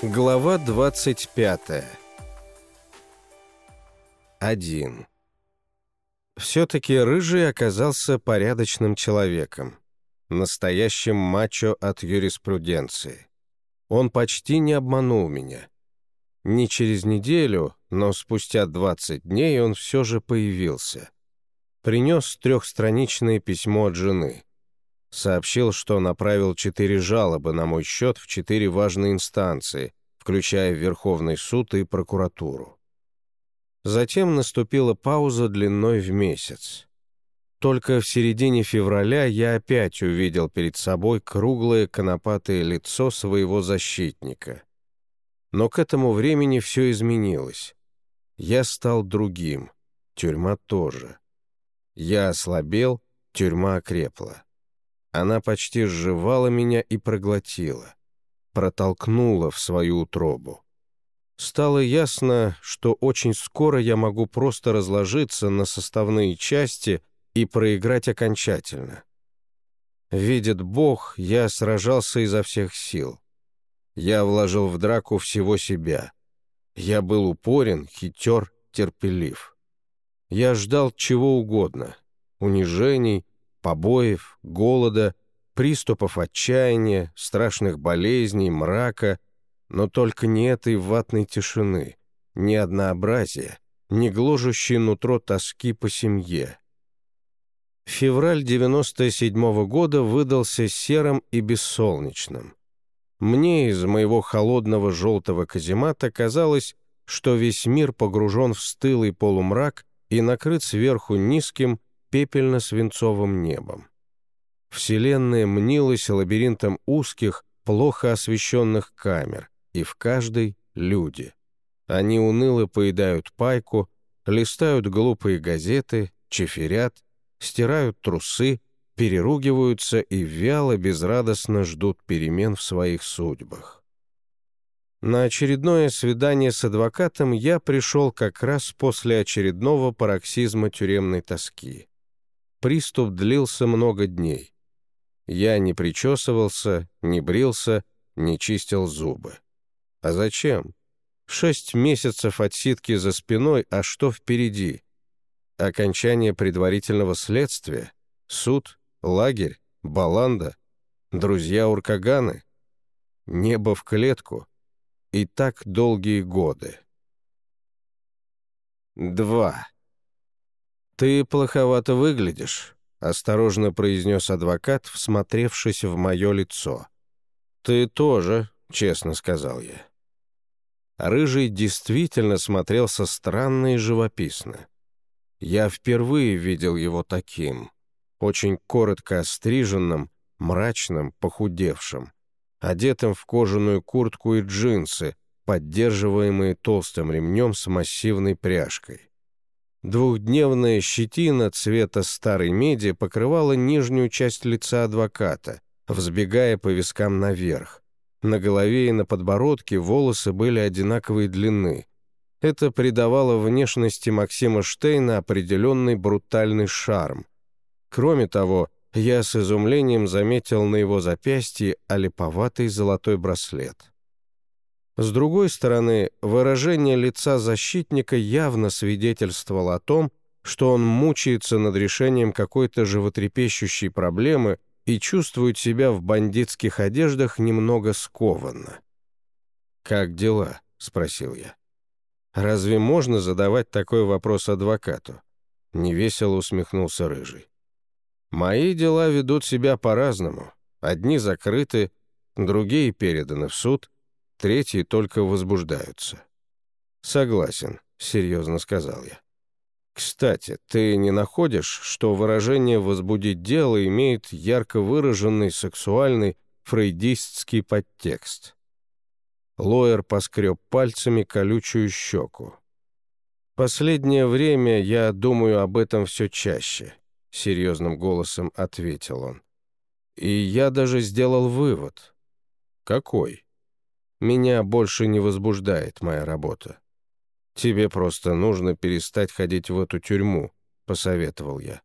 Глава 25 1. Все-таки Рыжий оказался порядочным человеком, настоящим мачо от юриспруденции. Он почти не обманул меня. Не через неделю, но спустя 20 дней он все же появился. Принес трехстраничное письмо от жены. Сообщил, что направил четыре жалобы на мой счет в четыре важные инстанции, включая Верховный суд и прокуратуру. Затем наступила пауза длиной в месяц. Только в середине февраля я опять увидел перед собой круглое конопатое лицо своего защитника. Но к этому времени все изменилось. Я стал другим, тюрьма тоже. Я ослабел, тюрьма окрепла. Она почти сживала меня и проглотила, протолкнула в свою утробу. Стало ясно, что очень скоро я могу просто разложиться на составные части и проиграть окончательно. Видит Бог, я сражался изо всех сил. Я вложил в драку всего себя. Я был упорен, хитер, терпелив. Я ждал чего угодно — унижений, побоев, голода, приступов отчаяния, страшных болезней, мрака, но только не этой ватной тишины, ни однообразия, ни гложущей нутро тоски по семье. Февраль 97 -го года выдался серым и бессолнечным. Мне из моего холодного желтого каземата казалось, что весь мир погружен в стылый полумрак и накрыт сверху низким, пепельно-свинцовым небом. Вселенная мнилась лабиринтом узких, плохо освещенных камер, и в каждой — люди. Они уныло поедают пайку, листают глупые газеты, чеферят, стирают трусы, переругиваются и вяло, безрадостно ждут перемен в своих судьбах. На очередное свидание с адвокатом я пришел как раз после очередного пароксизма тюремной тоски. Приступ длился много дней. Я не причесывался, не брился, не чистил зубы. А зачем? Шесть месяцев отсидки за спиной, а что впереди? Окончание предварительного следствия? Суд? Лагерь? Баланда? Друзья Уркаганы? Небо в клетку? И так долгие годы. 2. «Ты плоховато выглядишь», — осторожно произнес адвокат, всмотревшись в мое лицо. «Ты тоже», — честно сказал я. Рыжий действительно смотрелся странно и живописно. Я впервые видел его таким, очень коротко остриженным, мрачным, похудевшим, одетым в кожаную куртку и джинсы, поддерживаемые толстым ремнем с массивной пряжкой. Двухдневная щетина цвета старой меди покрывала нижнюю часть лица адвоката, взбегая по вискам наверх. На голове и на подбородке волосы были одинаковой длины. Это придавало внешности Максима Штейна определенный брутальный шарм. Кроме того, я с изумлением заметил на его запястье олиповатый золотой браслет. С другой стороны, выражение лица защитника явно свидетельствовало о том, что он мучается над решением какой-то животрепещущей проблемы и чувствует себя в бандитских одеждах немного скованно. «Как дела?» — спросил я. «Разве можно задавать такой вопрос адвокату?» Невесело усмехнулся Рыжий. «Мои дела ведут себя по-разному. Одни закрыты, другие переданы в суд» третьи только возбуждаются. «Согласен», — серьезно сказал я. «Кстати, ты не находишь, что выражение «возбудить дело» имеет ярко выраженный сексуальный фрейдистский подтекст?» Лоер поскреб пальцами колючую щеку. «Последнее время я думаю об этом все чаще», — серьезным голосом ответил он. «И я даже сделал вывод». «Какой?» Меня больше не возбуждает моя работа. Тебе просто нужно перестать ходить в эту тюрьму, посоветовал я.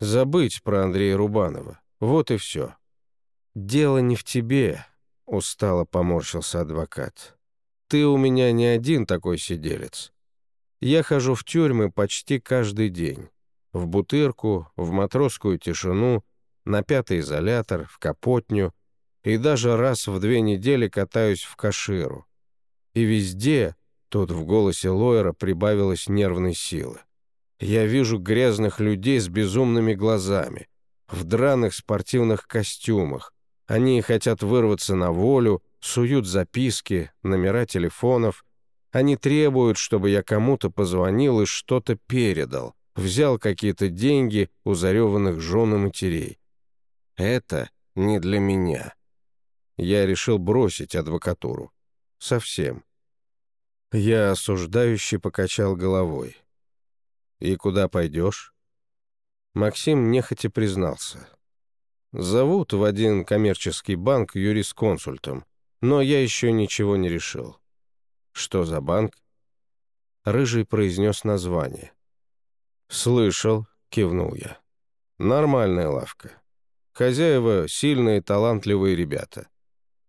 Забыть про Андрея Рубанова. Вот и все. Дело не в тебе, устало поморщился адвокат. Ты у меня не один такой сиделец. Я хожу в тюрьмы почти каждый день. В Бутырку, в матросскую тишину, на пятый изолятор, в Капотню, и даже раз в две недели катаюсь в Каширу. И везде, тут в голосе Лойера прибавилось нервной силы, я вижу грязных людей с безумными глазами, в драных спортивных костюмах. Они хотят вырваться на волю, суют записки, номера телефонов. Они требуют, чтобы я кому-то позвонил и что-то передал, взял какие-то деньги у зареванных жен и матерей. Это не для меня. Я решил бросить адвокатуру. Совсем. Я осуждающе покачал головой. «И куда пойдешь?» Максим нехотя признался. «Зовут в один коммерческий банк юрисконсультом, но я еще ничего не решил». «Что за банк?» Рыжий произнес название. «Слышал», — кивнул я. «Нормальная лавка. Хозяева — сильные, талантливые ребята.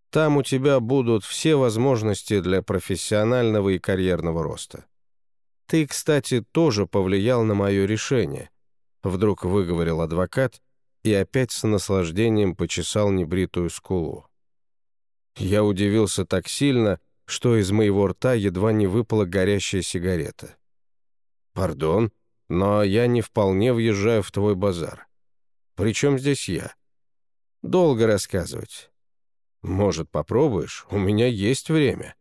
Там у тебя будут все возможности для профессионального и карьерного роста. Ты, кстати, тоже повлиял на мое решение», — вдруг выговорил адвокат и опять с наслаждением почесал небритую скулу. Я удивился так сильно, что из моего рта едва не выпала горящая сигарета. «Пардон, но я не вполне въезжаю в твой базар. Причем здесь я?» «Долго рассказывать. Может, попробуешь? У меня есть время».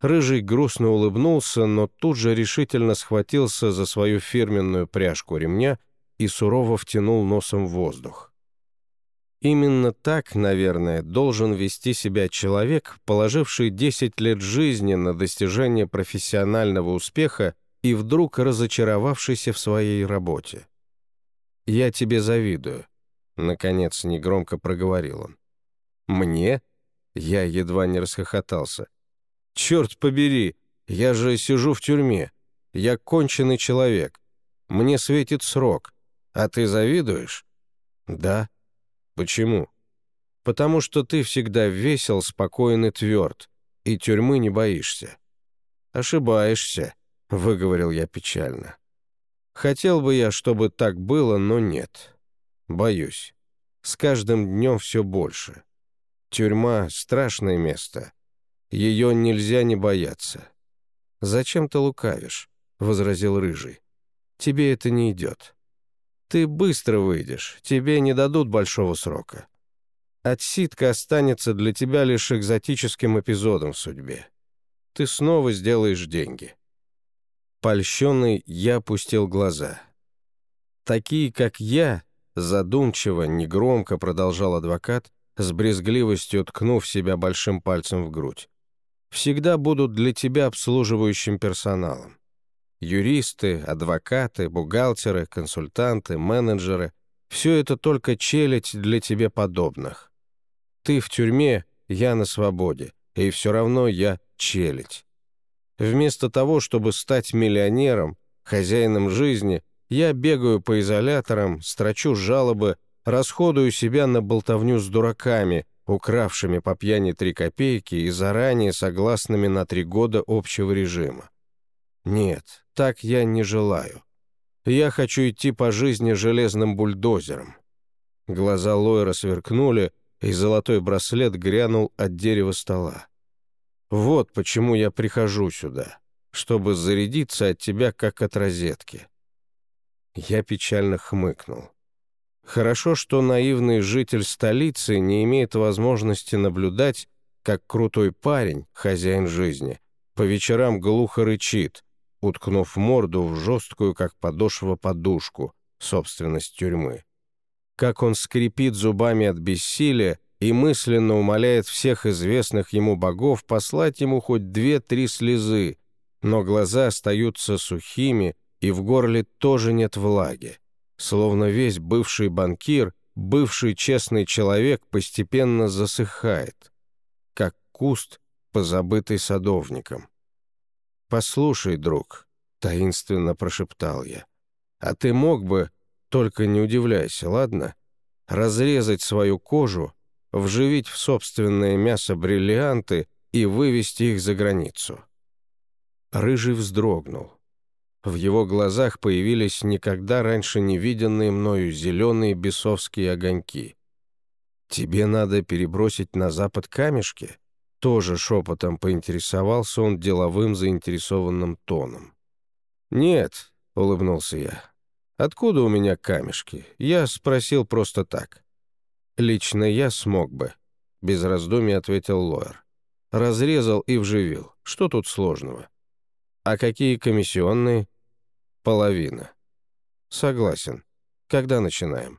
Рыжий грустно улыбнулся, но тут же решительно схватился за свою фирменную пряжку ремня и сурово втянул носом в воздух. Именно так, наверное, должен вести себя человек, положивший 10 лет жизни на достижение профессионального успеха и вдруг разочаровавшийся в своей работе. «Я тебе завидую», — наконец негромко проговорил он. «Мне?» — я едва не расхохотался. «Черт побери, я же сижу в тюрьме. Я конченый человек. Мне светит срок. А ты завидуешь?» «Да». «Почему?» «Потому что ты всегда весел, спокоен и тверд, и тюрьмы не боишься». «Ошибаешься», — выговорил я печально. «Хотел бы я, чтобы так было, но нет. Боюсь. С каждым днем все больше. Тюрьма — страшное место. Ее нельзя не бояться». «Зачем ты лукавишь?» — возразил Рыжий. «Тебе это не идет. Ты быстро выйдешь, тебе не дадут большого срока. Отсидка останется для тебя лишь экзотическим эпизодом в судьбе. Ты снова сделаешь деньги». Польщенный, я опустил глаза. «Такие, как я», — задумчиво, негромко продолжал адвокат, с брезгливостью ткнув себя большим пальцем в грудь всегда будут для тебя обслуживающим персоналом. Юристы, адвокаты, бухгалтеры, консультанты, менеджеры — все это только челядь для тебе подобных. Ты в тюрьме, я на свободе, и все равно я челядь. Вместо того, чтобы стать миллионером, хозяином жизни, я бегаю по изоляторам, строчу жалобы, расходую себя на болтовню с дураками — укравшими по пьяни три копейки и заранее согласными на три года общего режима. Нет, так я не желаю. Я хочу идти по жизни железным бульдозером. Глаза Лойера сверкнули, и золотой браслет грянул от дерева стола. Вот почему я прихожу сюда, чтобы зарядиться от тебя, как от розетки. Я печально хмыкнул. Хорошо, что наивный житель столицы не имеет возможности наблюдать, как крутой парень, хозяин жизни, по вечерам глухо рычит, уткнув морду в жесткую, как подошва, подушку, собственность тюрьмы. Как он скрипит зубами от бессилия и мысленно умоляет всех известных ему богов послать ему хоть две-три слезы, но глаза остаются сухими, и в горле тоже нет влаги словно весь бывший банкир, бывший честный человек постепенно засыхает, как куст, позабытый садовником. «Послушай, друг», — таинственно прошептал я, «а ты мог бы, только не удивляйся, ладно, разрезать свою кожу, вживить в собственное мясо бриллианты и вывести их за границу. Рыжий вздрогнул. В его глазах появились никогда раньше не виденные мною зеленые бесовские огоньки. «Тебе надо перебросить на запад камешки?» Тоже шепотом поинтересовался он деловым заинтересованным тоном. «Нет», — улыбнулся я. «Откуда у меня камешки? Я спросил просто так». «Лично я смог бы», — без раздумий ответил Лоер. «Разрезал и вживил. Что тут сложного?» «А какие комиссионные?» «Половина». «Согласен. Когда начинаем?»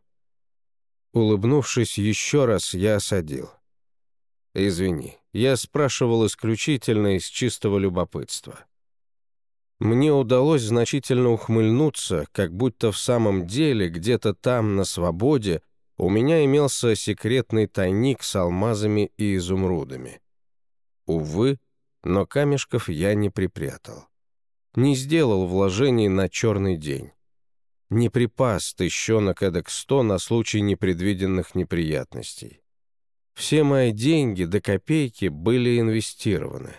Улыбнувшись еще раз, я осадил. «Извини, я спрашивал исключительно из чистого любопытства». Мне удалось значительно ухмыльнуться, как будто в самом деле где-то там, на свободе, у меня имелся секретный тайник с алмазами и изумрудами. Увы, но камешков я не припрятал. Не сделал вложений на черный день. Не припас тыщенок эдак сто на случай непредвиденных неприятностей. Все мои деньги до копейки были инвестированы.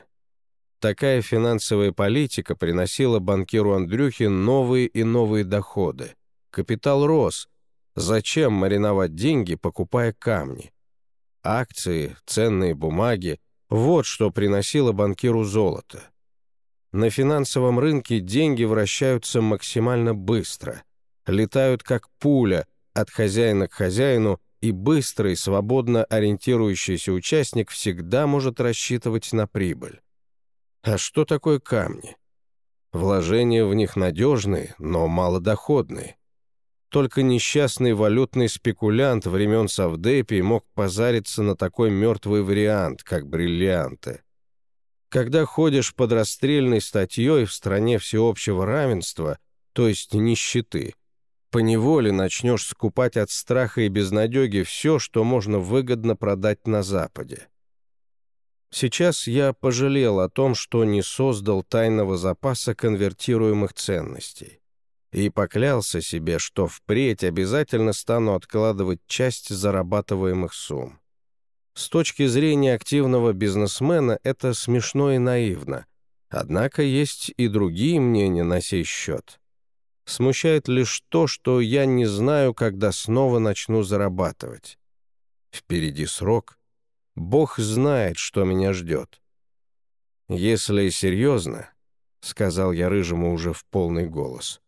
Такая финансовая политика приносила банкиру Андрюхе новые и новые доходы. Капитал рос. Зачем мариновать деньги, покупая камни? Акции, ценные бумаги — вот что приносило банкиру золото. На финансовом рынке деньги вращаются максимально быстро, летают как пуля от хозяина к хозяину и быстрый, свободно ориентирующийся участник всегда может рассчитывать на прибыль. А что такое камни? Вложения в них надежные, но малодоходные. Только несчастный валютный спекулянт времен Савдепи мог позариться на такой мертвый вариант, как бриллианты. Когда ходишь под расстрельной статьей в стране всеобщего равенства, то есть нищеты, поневоле начнешь скупать от страха и безнадеги все, что можно выгодно продать на Западе. Сейчас я пожалел о том, что не создал тайного запаса конвертируемых ценностей и поклялся себе, что впредь обязательно стану откладывать часть зарабатываемых сумм. С точки зрения активного бизнесмена это смешно и наивно, однако есть и другие мнения на сей счет. Смущает лишь то, что я не знаю, когда снова начну зарабатывать. Впереди срок. Бог знает, что меня ждет. «Если серьезно», — сказал я Рыжему уже в полный голос,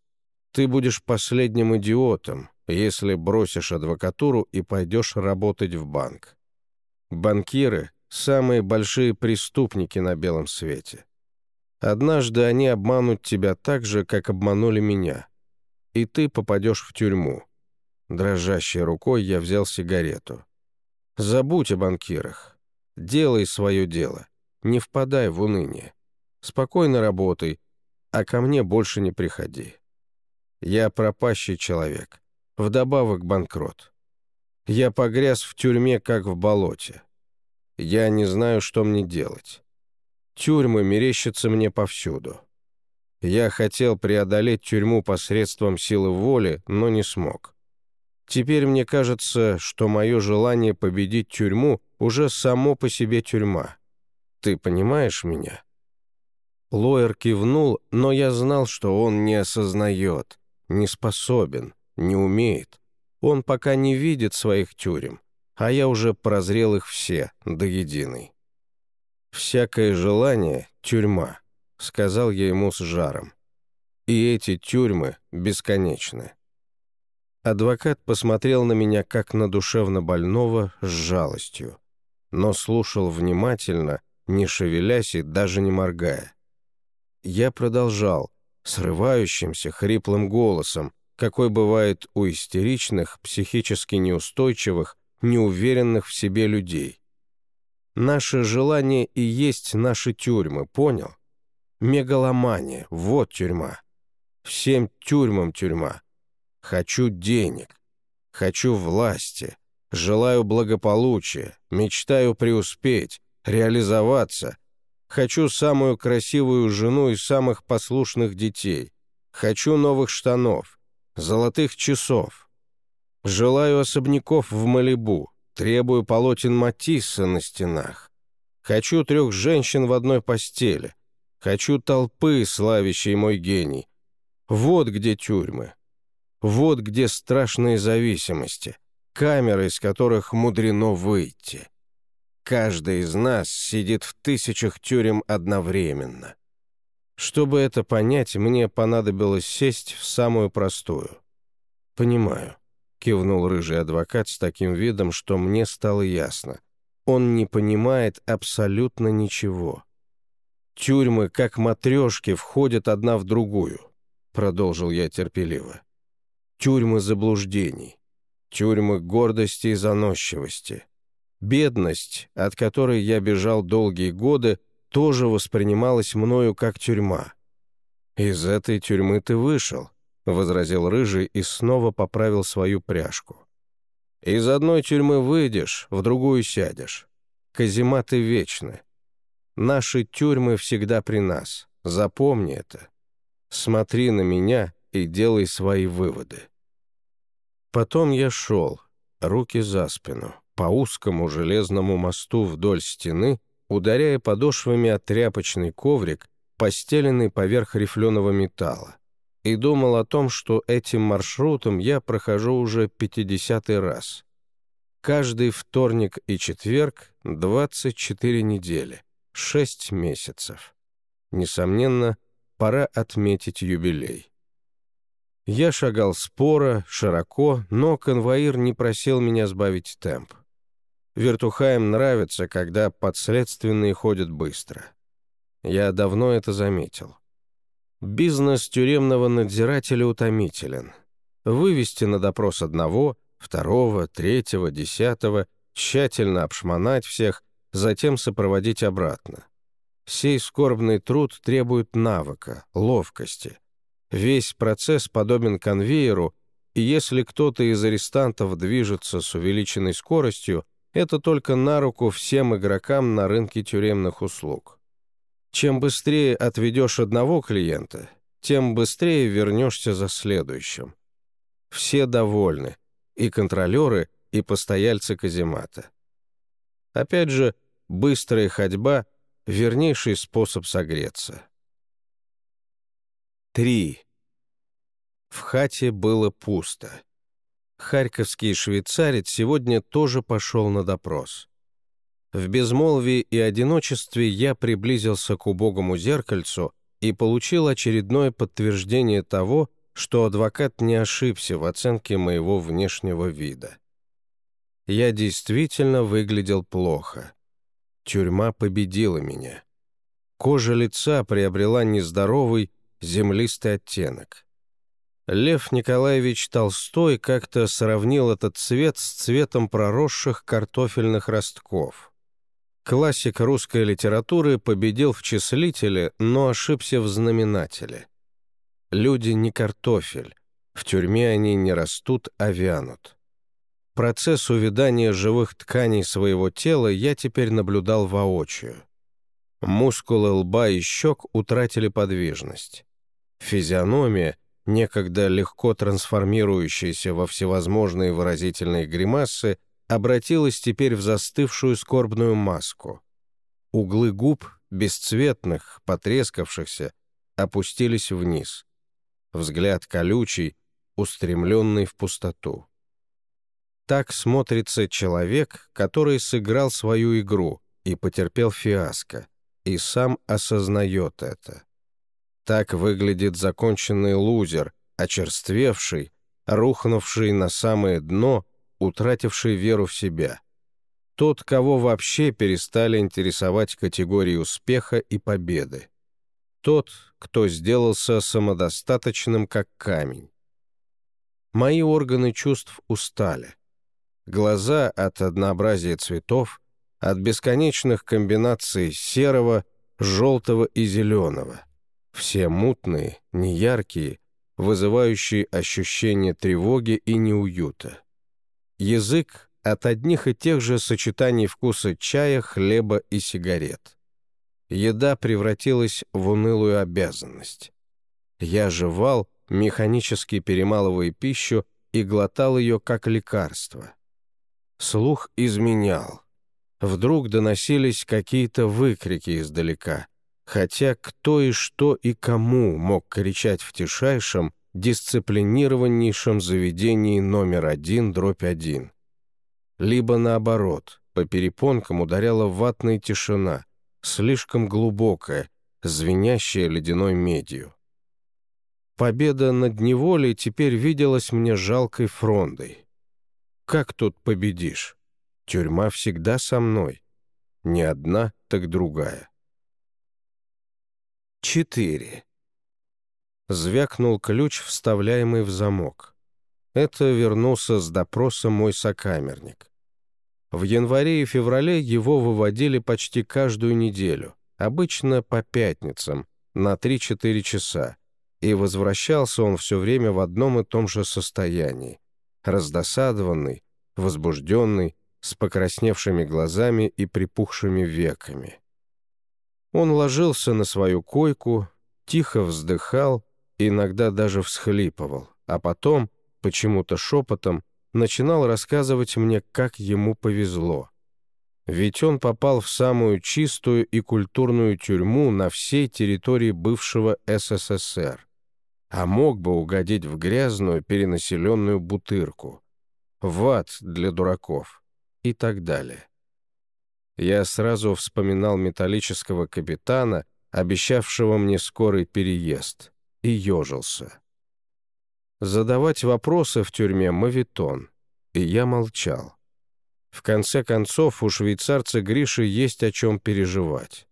«ты будешь последним идиотом, если бросишь адвокатуру и пойдешь работать в банк. Банкиры — самые большие преступники на белом свете. Однажды они обманут тебя так же, как обманули меня и ты попадешь в тюрьму». Дрожащей рукой я взял сигарету. «Забудь о банкирах. Делай свое дело. Не впадай в уныние. Спокойно работай, а ко мне больше не приходи. Я пропащий человек. Вдобавок банкрот. Я погряз в тюрьме, как в болоте. Я не знаю, что мне делать. Тюрьмы мерещатся мне повсюду. Я хотел преодолеть тюрьму посредством силы воли, но не смог. Теперь мне кажется, что мое желание победить тюрьму уже само по себе тюрьма. Ты понимаешь меня?» Лоер кивнул, но я знал, что он не осознает, не способен, не умеет. Он пока не видит своих тюрем, а я уже прозрел их все, до единой. Всякое желание — тюрьма сказал я ему с жаром. И эти тюрьмы бесконечны. Адвокат посмотрел на меня как на душевно больного с жалостью, но слушал внимательно, не шевелясь и даже не моргая. Я продолжал, срывающимся, хриплым голосом, какой бывает у истеричных, психически неустойчивых, неуверенных в себе людей. Наше желание и есть наши тюрьмы, понял? Мегаломания, вот тюрьма. Всем тюрьмам тюрьма. Хочу денег. Хочу власти. Желаю благополучия. Мечтаю преуспеть, реализоваться. Хочу самую красивую жену и самых послушных детей. Хочу новых штанов, золотых часов. Желаю особняков в Малибу. Требую полотен Матисса на стенах. Хочу трех женщин в одной постели. Хочу толпы, славящей мой гений. Вот где тюрьмы. Вот где страшные зависимости, камеры, из которых мудрено выйти. Каждый из нас сидит в тысячах тюрем одновременно. Чтобы это понять, мне понадобилось сесть в самую простую. «Понимаю», — кивнул рыжий адвокат с таким видом, что мне стало ясно. Он не понимает абсолютно ничего. «Тюрьмы, как матрешки, входят одна в другую», — продолжил я терпеливо. «Тюрьмы заблуждений, тюрьмы гордости и заносчивости. Бедность, от которой я бежал долгие годы, тоже воспринималась мною как тюрьма. Из этой тюрьмы ты вышел», — возразил Рыжий и снова поправил свою пряжку. Из одной тюрьмы выйдешь, в другую сядешь. Казематы вечны. Наши тюрьмы всегда при нас. Запомни это. Смотри на меня и делай свои выводы. Потом я шел, руки за спину, по узкому железному мосту вдоль стены, ударяя подошвами о тряпочный коврик, постеленный поверх рифленого металла и думал о том, что этим маршрутом я прохожу уже пятидесятый раз. Каждый вторник и четверг — 24 недели, 6 месяцев. Несомненно, пора отметить юбилей. Я шагал споро, широко, но конвоир не просил меня сбавить темп. Вертухаем нравится, когда подследственные ходят быстро. Я давно это заметил. Бизнес тюремного надзирателя утомителен. Вывести на допрос одного, второго, третьего, десятого, тщательно обшмонать всех, затем сопроводить обратно. Сей скорбный труд требует навыка, ловкости. Весь процесс подобен конвейеру, и если кто-то из арестантов движется с увеличенной скоростью, это только на руку всем игрокам на рынке тюремных услуг. Чем быстрее отведешь одного клиента, тем быстрее вернешься за следующим. Все довольны, и контролеры, и постояльцы каземата. Опять же, быстрая ходьба — вернейший способ согреться. 3. В хате было пусто. Харьковский швейцарец сегодня тоже пошел на допрос. В безмолвии и одиночестве я приблизился к убогому зеркальцу и получил очередное подтверждение того, что адвокат не ошибся в оценке моего внешнего вида. Я действительно выглядел плохо. Тюрьма победила меня. Кожа лица приобрела нездоровый, землистый оттенок. Лев Николаевич Толстой как-то сравнил этот цвет с цветом проросших картофельных ростков. Классик русской литературы победил в числителе, но ошибся в знаменателе. Люди не картофель, в тюрьме они не растут, а вянут. Процесс увядания живых тканей своего тела я теперь наблюдал воочию. Мускулы лба и щек утратили подвижность. Физиономия, некогда легко трансформирующаяся во всевозможные выразительные гримасы, обратилась теперь в застывшую скорбную маску. Углы губ, бесцветных, потрескавшихся, опустились вниз. Взгляд колючий, устремленный в пустоту. Так смотрится человек, который сыграл свою игру и потерпел фиаско, и сам осознает это. Так выглядит законченный лузер, очерствевший, рухнувший на самое дно утративший веру в себя. Тот, кого вообще перестали интересовать категории успеха и победы. Тот, кто сделался самодостаточным, как камень. Мои органы чувств устали. Глаза от однообразия цветов, от бесконечных комбинаций серого, желтого и зеленого. Все мутные, неяркие, вызывающие ощущение тревоги и неуюта. Язык от одних и тех же сочетаний вкуса чая, хлеба и сигарет. Еда превратилась в унылую обязанность. Я жевал, механически перемалывая пищу, и глотал ее как лекарство. Слух изменял. Вдруг доносились какие-то выкрики издалека, хотя кто и что и кому мог кричать в тишайшем, дисциплинированнейшем заведении номер один дробь один. Либо наоборот, по перепонкам ударяла ватная тишина, слишком глубокая, звенящая ледяной медью. Победа над неволей теперь виделась мне жалкой фрондой. Как тут победишь? Тюрьма всегда со мной. Не одна, так другая. 4. Звякнул ключ, вставляемый в замок. Это вернулся с допроса мой сокамерник. В январе и феврале его выводили почти каждую неделю, обычно по пятницам, на 3-4 часа, и возвращался он все время в одном и том же состоянии, раздосадованный, возбужденный, с покрасневшими глазами и припухшими веками. Он ложился на свою койку, тихо вздыхал, иногда даже всхлипывал, а потом, почему-то шепотом, начинал рассказывать мне, как ему повезло. Ведь он попал в самую чистую и культурную тюрьму на всей территории бывшего СССР, а мог бы угодить в грязную перенаселенную бутырку, в ад для дураков и так далее. Я сразу вспоминал металлического капитана, обещавшего мне скорый переезд, и ежился. Задавать вопросы в тюрьме мавитон, и я молчал. В конце концов, у швейцарца Гриши есть о чем переживать.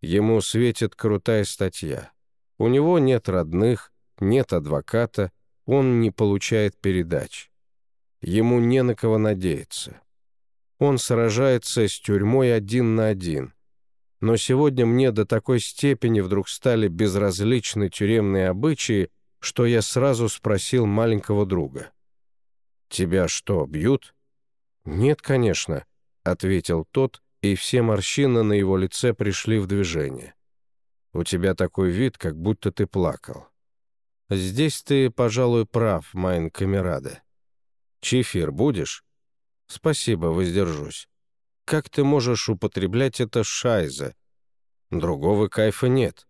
Ему светит крутая статья. У него нет родных, нет адвоката, он не получает передач. Ему не на кого надеяться. Он сражается с тюрьмой один на один. Но сегодня мне до такой степени вдруг стали безразличны тюремные обычаи, что я сразу спросил маленького друга. «Тебя что, бьют?» «Нет, конечно», — ответил тот, и все морщины на его лице пришли в движение. «У тебя такой вид, как будто ты плакал». «Здесь ты, пожалуй, прав, Майн Камерада. Чифир будешь?» «Спасибо, воздержусь. Как ты можешь употреблять это шайза? Другого кайфа нет.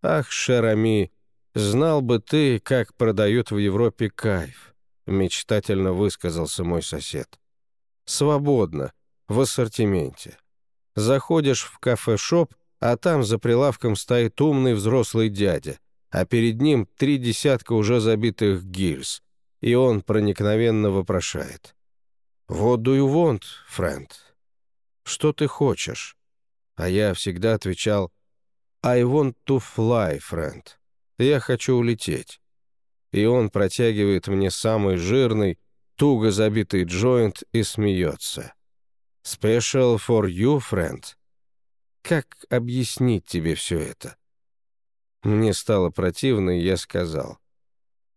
Ах, Шерами, знал бы ты, как продают в Европе кайф», — мечтательно высказался мой сосед. «Свободно, в ассортименте. Заходишь в кафе-шоп, а там за прилавком стоит умный взрослый дядя, а перед ним три десятка уже забитых гильз, и он проникновенно вопрошает. «What do you want, friend?» «Что ты хочешь?» А я всегда отвечал «I want to fly, friend». «Я хочу улететь». И он протягивает мне самый жирный, туго забитый джойнт и смеется. «Special for you, friend». Как объяснить тебе все это? Мне стало противно, и я сказал.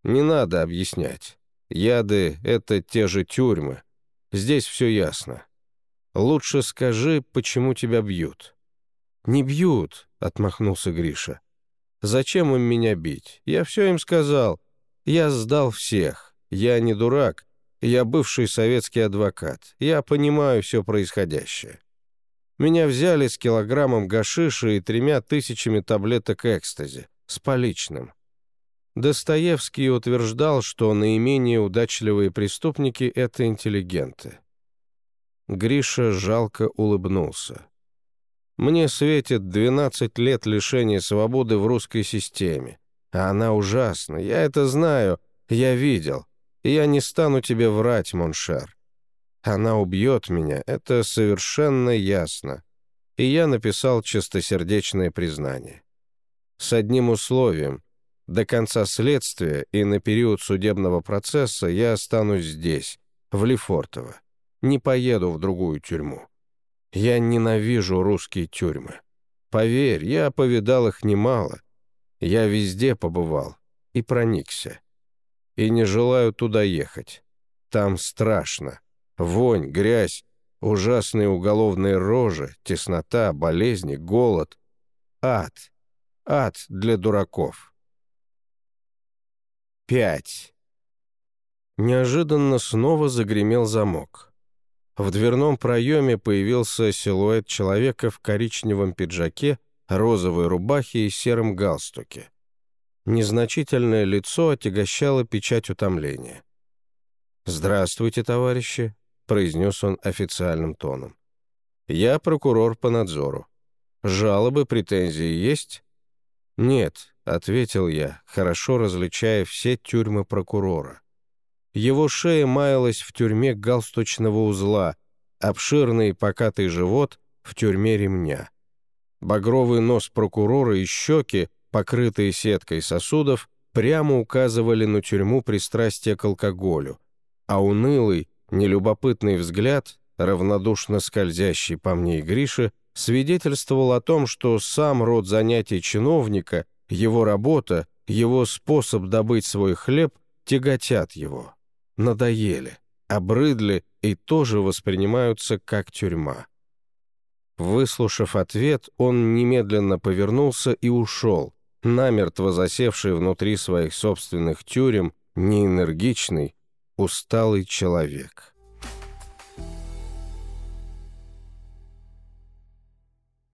Не надо объяснять. Яды — это те же тюрьмы. Здесь все ясно. Лучше скажи, почему тебя бьют». «Не бьют», — отмахнулся Гриша. «Зачем им меня бить? Я все им сказал. Я сдал всех. Я не дурак. Я бывший советский адвокат. Я понимаю все происходящее. Меня взяли с килограммом гашиша и тремя тысячами таблеток экстази, с поличным. Достоевский утверждал, что наименее удачливые преступники — это интеллигенты. Гриша жалко улыбнулся. «Мне светит 12 лет лишения свободы в русской системе. А она ужасна, я это знаю, я видел. Я не стану тебе врать, mon cher. Она убьет меня, это совершенно ясно. И я написал чистосердечное признание. С одним условием — до конца следствия и на период судебного процесса я останусь здесь, в Лефортово. Не поеду в другую тюрьму. Я ненавижу русские тюрьмы. Поверь, я повидал их немало. Я везде побывал и проникся. И не желаю туда ехать. Там страшно. Вонь, грязь, ужасные уголовные рожи, теснота, болезни, голод. Ад. Ад для дураков. Пять. Неожиданно снова загремел замок. В дверном проеме появился силуэт человека в коричневом пиджаке, розовой рубахе и сером галстуке. Незначительное лицо отягощало печать утомления. «Здравствуйте, товарищи», — произнес он официальным тоном. «Я прокурор по надзору. Жалобы, претензии есть?» «Нет», — ответил я, хорошо различая все тюрьмы прокурора. Его шея маялась в тюрьме галстучного узла, обширный покатый живот в тюрьме ремня. Багровый нос прокурора и щеки, покрытые сеткой сосудов, прямо указывали на тюрьму пристрастия к алкоголю, а унылый, нелюбопытный взгляд, равнодушно скользящий по мне и Грише, свидетельствовал о том, что сам род занятий чиновника, его работа, его способ добыть свой хлеб тяготят его, надоели, обрыдли и тоже воспринимаются как тюрьма. Выслушав ответ, он немедленно повернулся и ушел, намертво засевший внутри своих собственных тюрем, неэнергичный, усталый человек.